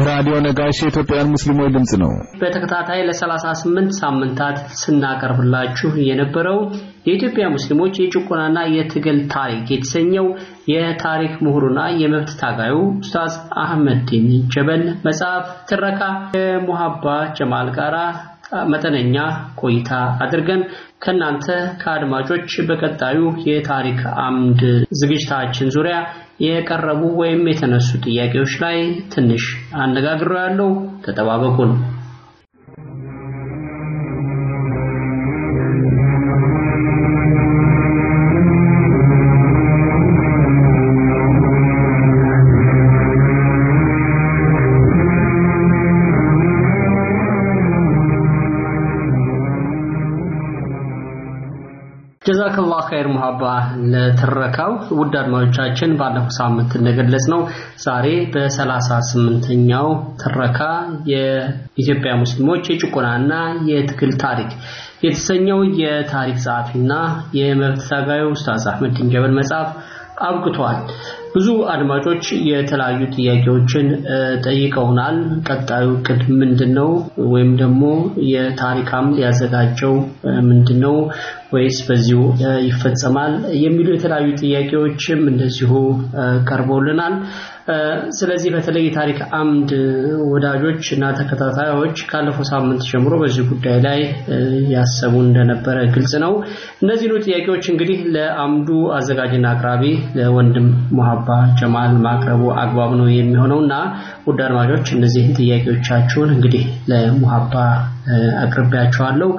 ይህ ራዲዮ ነጋሽ የኢትዮጵያውያን ሙስሊሞች ድምፅ ነው። በተከታታይ ለ38 ሳምንታት ስናቀርብላችሁ የነበረው የኢትዮጵያ ሙስሊሞች የጭቆናና የትግል ታሪክ የተሰኘው የታሪክ ምሁሩና የመብት ታጋዩ ኡስታዝ አህመድ ዲን ጀበል መጽሐፍ ትረካ ከሙሀባ ጀማል ጋራ መጠነኛ ቆይታ አድርገን ከናንተ ከአድማጮች በቀጣዩ የታሪክ አምድ ዝግጅታችን ዙሪያ የቀረቡ ወይም የተነሱ ጥያቄዎች ላይ ትንሽ አነጋግሮ ያለው ጀዛከላህ ኸይር ሙሀባ ለትረካው። ውድ አድማጮቻችን ባለፈው ሳምንት እንደገለጽ ነው ዛሬ በሰላሳ ስምንተኛው ትረካ የኢትዮጵያ ሙስሊሞች የጭቆናና የትግል ታሪክ የተሰኘው የታሪክ ጸሐፊና የመብት ታጋዩ ኡስታዝ አህመድ ዲን ጀበል መጽሐፍ አብቅቷል። ብዙ አድማጮች የተለያዩ ጥያቄዎችን ጠይቀውናል። ቀጣዩ እቅድ ምንድን ነው? ወይም ደግሞ የታሪክ አምድ ያዘጋጀው ምንድን ነው? ወይስ በዚሁ ይፈጸማል? የሚሉ የተለያዩ ጥያቄዎችም እንደዚሁ ቀርበውልናል። ስለዚህ በተለይ የታሪክ አምድ ወዳጆች እና ተከታታዮች ካለፈው ሳምንት ጀምሮ በዚህ ጉዳይ ላይ ያሰቡ እንደነበረ ግልጽ ነው። እነዚህኑ ጥያቄዎች እንግዲህ ለአምዱ አዘጋጅና አቅራቢ ለወንድም ሙሀባ ጀማል ማቅረቡ አግባብ ነው የሚሆነው እና ውድ አድማጮች እነዚህን ጥያቄዎቻችሁን እንግዲህ ለሙሀባ አቅርቤያቸዋለሁ።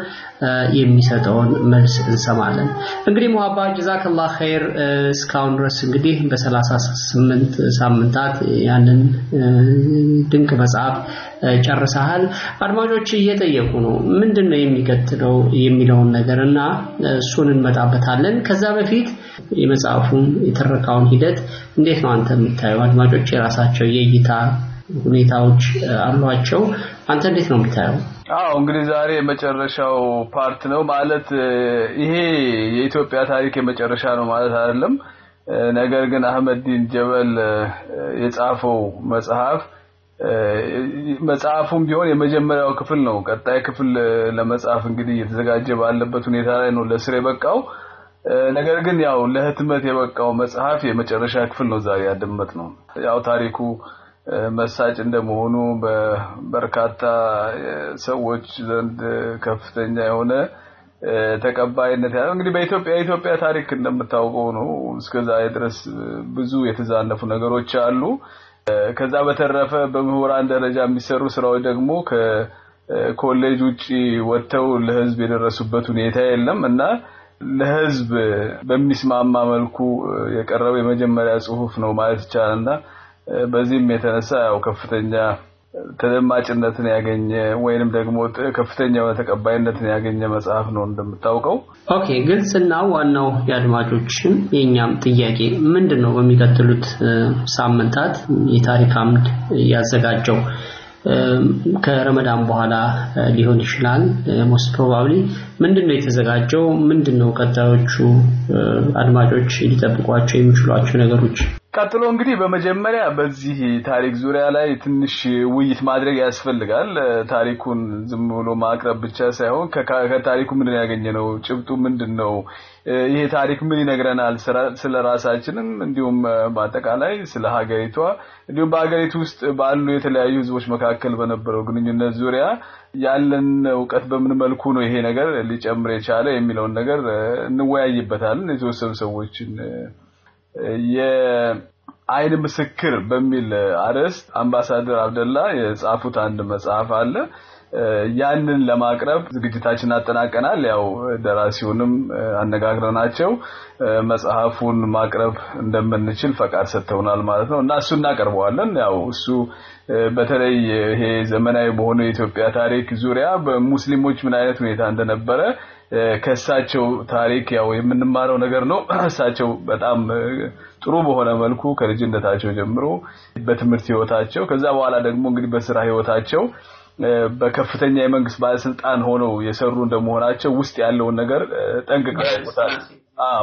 የሚሰጠውን መልስ እንሰማለን። እንግዲህ ሙሀባ ጀዛከላህ ኸይር። እስካሁን ድረስ እንግዲህ በሰላሳ ስምንት ሳምንታት ያንን ድንቅ መጽሐፍ ጨርሰሃል። አድማጮች እየጠየቁ ነው ምንድን ነው የሚቀጥለው የሚለውን ነገር እና እሱን እንመጣበታለን። ከዛ በፊት የመጽሐፉን የተረካውን ሂደት እንዴት ነው አንተ የምታየው? አድማጮች የራሳቸው የእይታ ሁኔታዎች አሏቸው። አንተ እንዴት ነው የምታየው? አዎ እንግዲህ ዛሬ የመጨረሻው part ነው ማለት ይሄ የኢትዮጵያ ታሪክ የመጨረሻ ነው ማለት አይደለም። ነገር ግን አህመዲን ጀበል የጻፈው መጽሐፍ መጽሐፉም ቢሆን የመጀመሪያው ክፍል ነው። ቀጣይ ክፍል ለመጻፍ እንግዲህ እየተዘጋጀ ባለበት ሁኔታ ላይ ነው ለስር የበቃው። ነገር ግን ያው ለህትመት የበቃው መጽሐፍ የመጨረሻ ክፍል ነው ዛሬ ያደመጥ ነው። ያው ታሪኩ መሳጭ እንደመሆኑ በበርካታ ሰዎች ዘንድ ከፍተኛ የሆነ ተቀባይነት ያለው እንግዲህ በኢትዮጵያ የኢትዮጵያ ታሪክ እንደምታውቀው ነው። እስከዛሬ ድረስ ብዙ የተዛነፉ ነገሮች አሉ። ከዛ በተረፈ በምሁራን ደረጃ የሚሰሩ ስራዎች ደግሞ ከኮሌጅ ውጪ ወጥተው ለህዝብ የደረሱበት ሁኔታ የለም እና ለህዝብ በሚስማማ መልኩ የቀረበ የመጀመሪያ ጽሁፍ ነው ማለት ይቻላልና በዚህም የተነሳ ያው ከፍተኛ ተደማጭነትን ያገኘ ወይንም ደግሞ ከፍተኛ የሆነ ተቀባይነትን ያገኘ መጽሐፍ ነው እንደምታውቀው። Okay፣ ግልጽና ዋናው የአድማጮችን የእኛም ጥያቄ ምንድን ነው በሚቀጥሉት ሳምንታት የታሪክ አምድ ያዘጋጀው ከረመዳን በኋላ ሊሆን ይችላል። most probably ምንድን ነው የተዘጋጀው? ምንድን ነው ቀጣዮቹ አድማጮች ሊጠብቋቸው የሚችሏቸው ነገሮች? ቀጥሎ እንግዲህ በመጀመሪያ በዚህ ታሪክ ዙሪያ ላይ ትንሽ ውይይት ማድረግ ያስፈልጋል። ታሪኩን ዝም ብሎ ማቅረብ ብቻ ሳይሆን ከታሪኩ ምንድን ያገኘ ነው፣ ጭብጡ ምንድን ነው፣ ይሄ ታሪክ ምን ይነግረናል ስለ ራሳችንም፣ እንዲሁም በአጠቃላይ ስለ ሀገሪቷ፣ እንዲሁም በሀገሪቱ ውስጥ ባሉ የተለያዩ ህዝቦች መካከል በነበረው ግንኙነት ዙሪያ ያለን እውቀት በምን መልኩ ነው ይሄ ነገር ሊጨምር የቻለ የሚለውን ነገር እንወያይበታለን። የተወሰኑ ሰዎችን የአይን ምስክር በሚል አርዕስት አምባሳደር አብደላ የጻፉት አንድ መጽሐፍ አለ። ያንን ለማቅረብ ዝግጅታችን አጠናቀናል። ያው ደራሲውንም አነጋግረናቸው መጽሐፉን ማቅረብ እንደምንችል ፈቃድ ሰጥተውናል ማለት ነው እና እሱ እናቀርበዋለን። ያው እሱ በተለይ ይሄ ዘመናዊ በሆነው የኢትዮጵያ ታሪክ ዙሪያ በሙስሊሞች ምን አይነት ሁኔታ እንደነበረ ከእሳቸው ታሪክ ያው የምንማረው ነገር ነው። እሳቸው በጣም ጥሩ በሆነ መልኩ ከልጅነታቸው ጀምሮ በትምህርት ህይወታቸው ከዛ በኋላ ደግሞ እንግዲህ በስራ ህይወታቸው በከፍተኛ የመንግስት ባለስልጣን ሆነው የሰሩ እንደመሆናቸው ውስጥ ያለውን ነገር ጠንቅቀው ያውቁታል።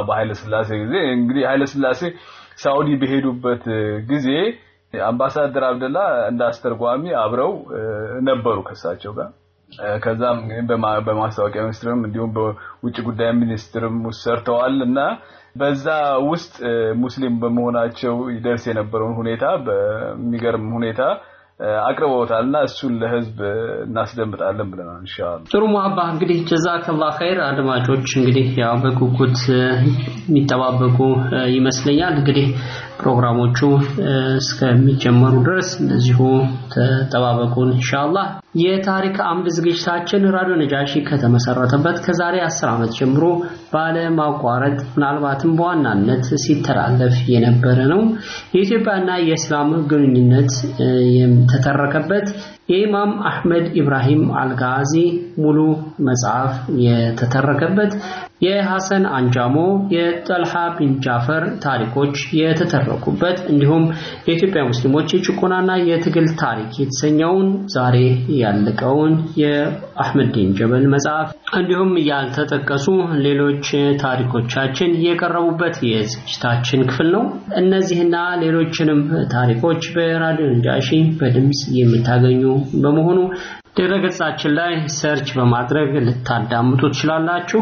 በኃይለ ስላሴ ጊዜ እንግዲህ ኃይለ ስላሴ ሳውዲ በሄዱበት ጊዜ አምባሳደር አብደላ እንደ አስተርጓሚ አብረው ነበሩ ከሳቸው ጋር ከዛም በማስታወቂያ ሚኒስትርም እንዲሁም በውጭ ጉዳይ ሚኒስትርም ውስጥ ሰርተዋል እና በዛ ውስጥ ሙስሊም በመሆናቸው ይደርስ የነበረውን ሁኔታ በሚገርም ሁኔታ አቅርበውታል እና እሱን ለህዝብ እናስደምጣለን ብለናል ኢንሻአላህ። ጥሩ ሙሀባ እንግዲህ ጀዛከላህ ኸይር። አድማጮች እንግዲህ ያው በጉጉት የሚጠባበቁ ይመስለኛል። እንግዲህ ፕሮግራሞቹ እስከሚጀመሩ ድረስ እንደዚሁ ተጠባበቁን ኢንሻአላህ። የታሪክ አምድ ዝግጅታችን ራዲዮ ነጃሺ ከተመሰረተበት ከዛሬ አስር ዓመት ጀምሮ ባለማቋረጥ ምናልባትም በዋናነት ሲተላለፍ የነበረ ነው። የኢትዮጵያና የእስላም ግንኙነት የተተረከበት የኢማም አህመድ ኢብራሂም አልጋዚ ሙሉ መጽሐፍ የተተረከበት የሐሰን አንጃሞ የጠልሃ ቢን ጃፈር ታሪኮች የተተረኩበት እንዲሁም የኢትዮጵያ ሙስሊሞች የጭቆናና የትግል ታሪክ የተሰኘውን ዛሬ ያለቀውን የአህመድዲን ጀበል መጽሐፍ እንዲሁም ያልተጠቀሱ ሌሎች ታሪኮቻችን የቀረቡበት የዝግጅታችን ክፍል ነው። እነዚህና ሌሎችንም ታሪኮች በራዲዮ ነጃሺ በድምፅ የምታገኙ በመሆኑ ድረገጻችን ላይ ሰርች በማድረግ ልታዳምጡ ትችላላችሁ።